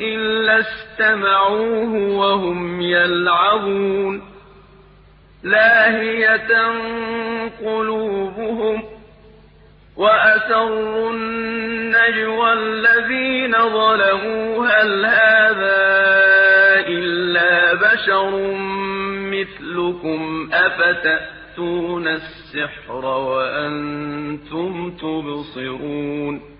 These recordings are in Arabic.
إِلَّا اسْتَمَعُوهُ وَهُمْ يَلْعَبُونَ لَاهِيَةً قُلُوبُهُمْ وَأَسَرُّوا النَّجْوَى الَّذِينَ ظَلَمُوا هَلْ هَٰذَا إِلَّا بَشَرٌ مِّثْلُكُمْ أَفَتَأْتُونَ السِّحْرَ وَأَنتُمْ تُبْصِرُونَ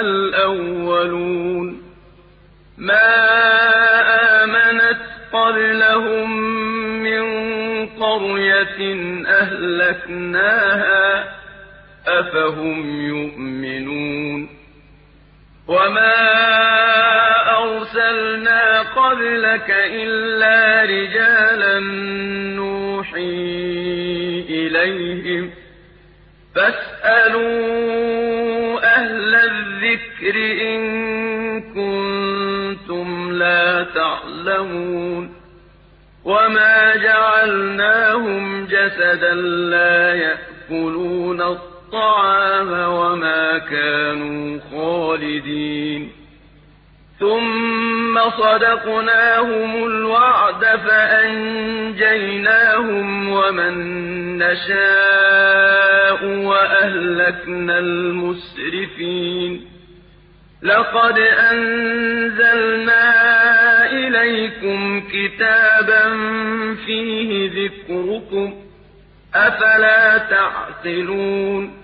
الْأَوَّلُونَ مَا آمَنَتْ قَبْلَهُم مِّن قَرْيَةٍ أَهْلَكْنَاهَا ۖ أَفَهُمْ يُؤْمِنُونَ وَمَا أَرْسَلْنَا قَبْلَكَ إِلَّا رِجَالًا نُّوحِي إِلَيْهِمْ ۖ فَاسْأَلُوا أَهْلَ الذِّكْرِ إِن كُنتُمْ لَا تَعْلَمُونَ وَمَا جَعَلْنَاهُمْ جَسَدًا لَّا يَأْكُلُونَ الطَّعَامَ وَمَا كَانُوا خَالِدِينَ ثُمَّ صَدَقْنَاهُمُ الْوَعْدَ فَأَنجَيْنَاهُمْ وَمَن نَّشَاءُ وَأَهْلَكْنَا الْمُسْرِفِينَ لَقَدْ أَنزَلْنَا إِلَيْكُمْ كِتَابًا فِيهِ ذِكْرُكُمْ ۖ أَفَلَا تَعْقِلُونَ